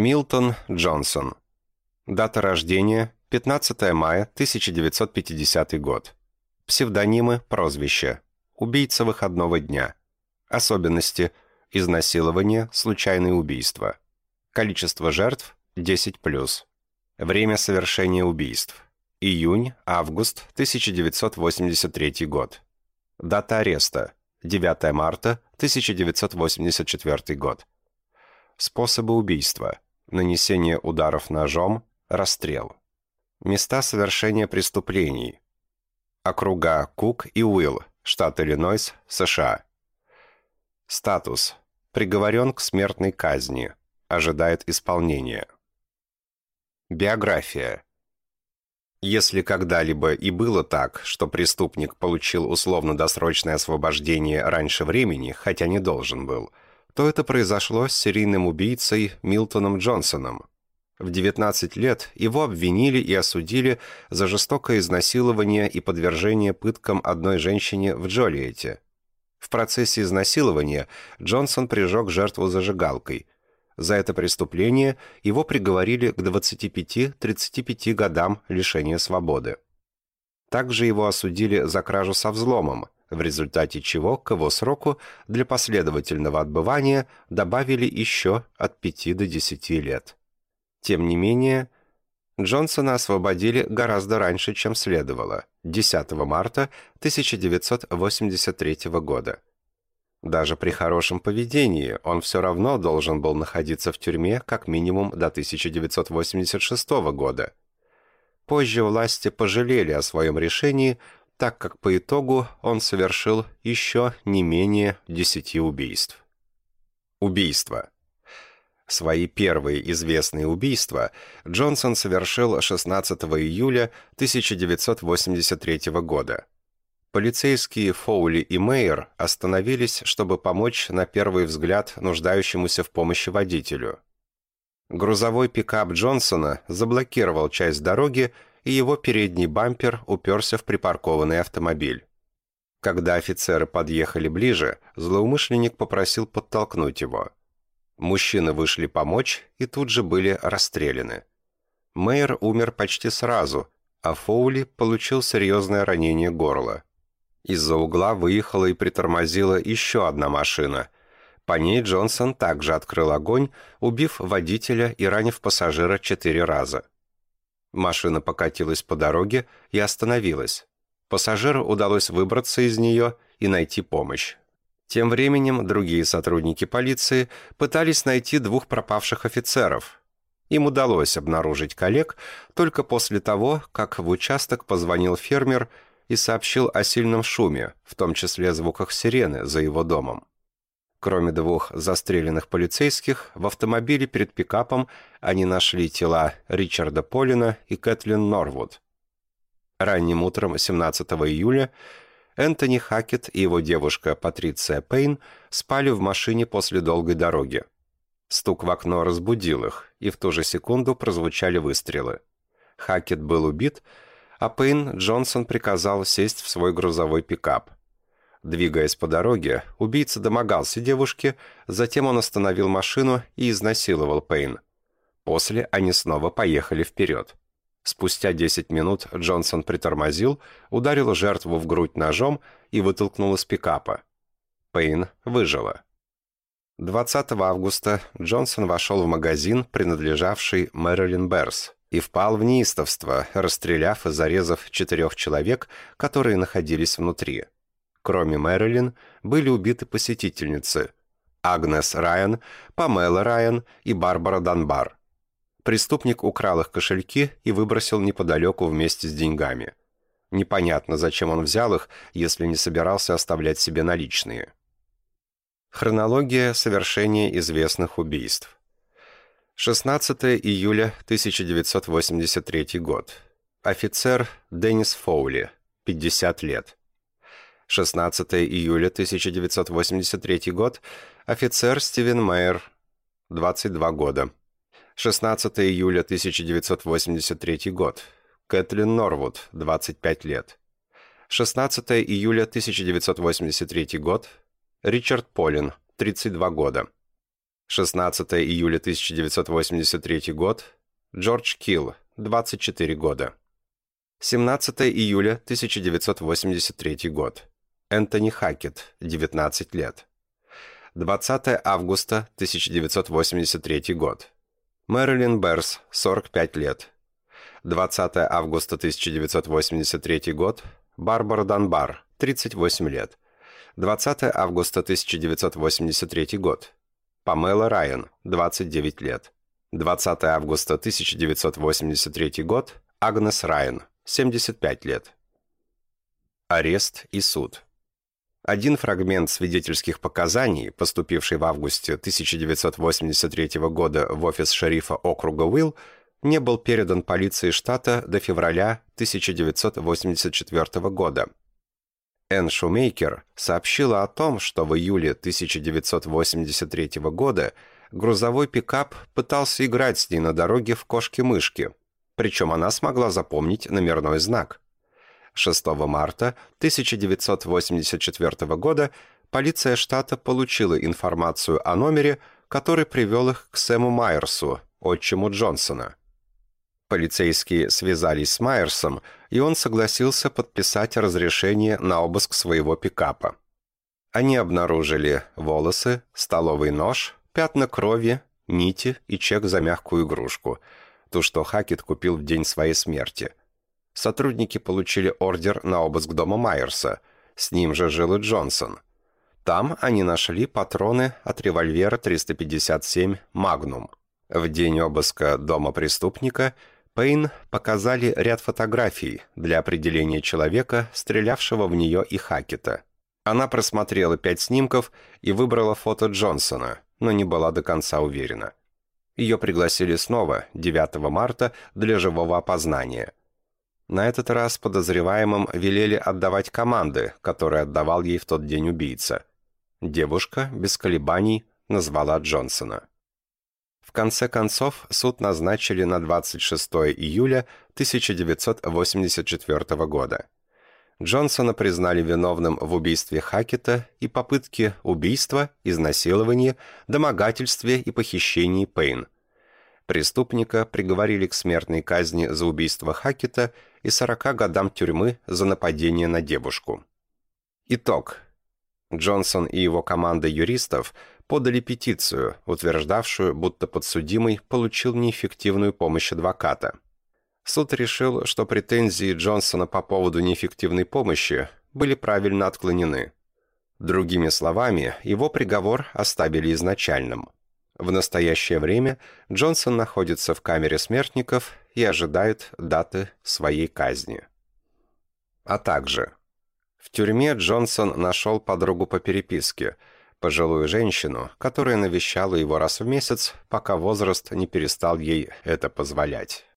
Милтон Джонсон. Дата рождения – 15 мая 1950 год. Псевдонимы, прозвища. Убийца выходного дня. Особенности – изнасилование, случайные убийства. Количество жертв – 10+. Время совершения убийств. Июнь-август 1983 год. Дата ареста. 9 марта 1984 год. Способы убийства. Нанесение ударов ножом, расстрел. Места совершения преступлений. Округа Кук и Уилл, штат Иллинойс, США. Статус. Приговорен к смертной казни. Ожидает исполнения. Биография. Если когда-либо и было так, что преступник получил условно-досрочное освобождение раньше времени, хотя не должен был, то это произошло с серийным убийцей Милтоном Джонсоном. В 19 лет его обвинили и осудили за жестокое изнасилование и подвержение пыткам одной женщине в Джолиете. В процессе изнасилования Джонсон прижег жертву зажигалкой – за это преступление его приговорили к 25-35 годам лишения свободы. Также его осудили за кражу со взломом, в результате чего к его сроку для последовательного отбывания добавили еще от 5 до 10 лет. Тем не менее, Джонсона освободили гораздо раньше, чем следовало, 10 марта 1983 года. Даже при хорошем поведении он все равно должен был находиться в тюрьме как минимум до 1986 года. Позже власти пожалели о своем решении, так как по итогу он совершил еще не менее 10 убийств. Убийства. Свои первые известные убийства Джонсон совершил 16 июля 1983 года. Полицейские Фоули и Мейер остановились, чтобы помочь на первый взгляд нуждающемуся в помощи водителю. Грузовой пикап Джонсона заблокировал часть дороги, и его передний бампер уперся в припаркованный автомобиль. Когда офицеры подъехали ближе, злоумышленник попросил подтолкнуть его. Мужчины вышли помочь и тут же были расстреляны. Мейер умер почти сразу, а Фоули получил серьезное ранение горла. Из-за угла выехала и притормозила еще одна машина. По ней Джонсон также открыл огонь, убив водителя и ранив пассажира четыре раза. Машина покатилась по дороге и остановилась. Пассажиру удалось выбраться из нее и найти помощь. Тем временем другие сотрудники полиции пытались найти двух пропавших офицеров. Им удалось обнаружить коллег только после того, как в участок позвонил фермер и сообщил о сильном шуме, в том числе звуках сирены за его домом. Кроме двух застреленных полицейских, в автомобиле перед пикапом они нашли тела Ричарда Полина и Кэтлин Норвуд. Ранним утром 17 июля Энтони Хакет и его девушка Патриция Пейн спали в машине после долгой дороги. Стук в окно разбудил их, и в ту же секунду прозвучали выстрелы. Хакет был убит, а Пейн Джонсон приказал сесть в свой грузовой пикап. Двигаясь по дороге, убийца домогался девушке, затем он остановил машину и изнасиловал Пейн. После они снова поехали вперед. Спустя 10 минут Джонсон притормозил, ударил жертву в грудь ножом и вытолкнул из пикапа. Пейн выжила. 20 августа Джонсон вошел в магазин, принадлежавший Мэрилин Берс, и впал в неистовство, расстреляв и зарезав четырех человек, которые находились внутри. Кроме Мэрилин, были убиты посетительницы Агнес Райан, Памела Райан и Барбара Данбар. Преступник украл их кошельки и выбросил неподалеку вместе с деньгами. Непонятно, зачем он взял их, если не собирался оставлять себе наличные. Хронология совершения известных убийств. 16 июля 1983 год. Офицер Деннис Фоули, 50 лет. 16 июля 1983 год. Офицер Стивен Майер, 22 года. 16 июля 1983 год. Кэтлин Норвуд, 25 лет. 16 июля 1983 год. Ричард Полин, 32 года. 16 июля 1983 год. Джордж Килл, 24 года. 17 июля 1983 год. Энтони Хакет, 19 лет. 20 августа 1983 год. Мэрилин Берс, 45 лет. 20 августа 1983 год. Барбара Данбар, 38 лет. 20 августа 1983 год. Памела Райан, 29 лет. 20 августа 1983 год. Агнес Райан, 75 лет. Арест и суд. Один фрагмент свидетельских показаний, поступивший в августе 1983 года в офис шерифа округа Уилл, не был передан полиции штата до февраля 1984 года. Энн Шумейкер сообщила о том, что в июле 1983 года грузовой пикап пытался играть с ней на дороге в кошки-мышки, причем она смогла запомнить номерной знак. 6 марта 1984 года полиция штата получила информацию о номере, который привел их к Сэму Майерсу, отчиму Джонсона. Полицейские связались с Майерсом, и он согласился подписать разрешение на обыск своего пикапа. Они обнаружили волосы, столовый нож, пятна крови, нити и чек за мягкую игрушку, ту, что Хакет купил в день своей смерти – сотрудники получили ордер на обыск дома Майерса. С ним же жил и Джонсон. Там они нашли патроны от револьвера 357 «Магнум». В день обыска дома преступника Пейн показали ряд фотографий для определения человека, стрелявшего в нее и Хакета. Она просмотрела пять снимков и выбрала фото Джонсона, но не была до конца уверена. Ее пригласили снова, 9 марта, для живого опознания – на этот раз подозреваемым велели отдавать команды, которые отдавал ей в тот день убийца. Девушка, без колебаний, назвала Джонсона. В конце концов, суд назначили на 26 июля 1984 года. Джонсона признали виновным в убийстве Хакета и попытке убийства, изнасиловании, домогательстве и похищении Пейн. Преступника приговорили к смертной казни за убийство Хакета – и 40 годам тюрьмы за нападение на девушку. Итог. Джонсон и его команда юристов подали петицию, утверждавшую, будто подсудимый получил неэффективную помощь адвоката. Суд решил, что претензии Джонсона по поводу неэффективной помощи были правильно отклонены. Другими словами, его приговор оставили изначальным. В настоящее время Джонсон находится в камере смертников и ожидает даты своей казни. А также в тюрьме Джонсон нашел подругу по переписке, пожилую женщину, которая навещала его раз в месяц, пока возраст не перестал ей это позволять.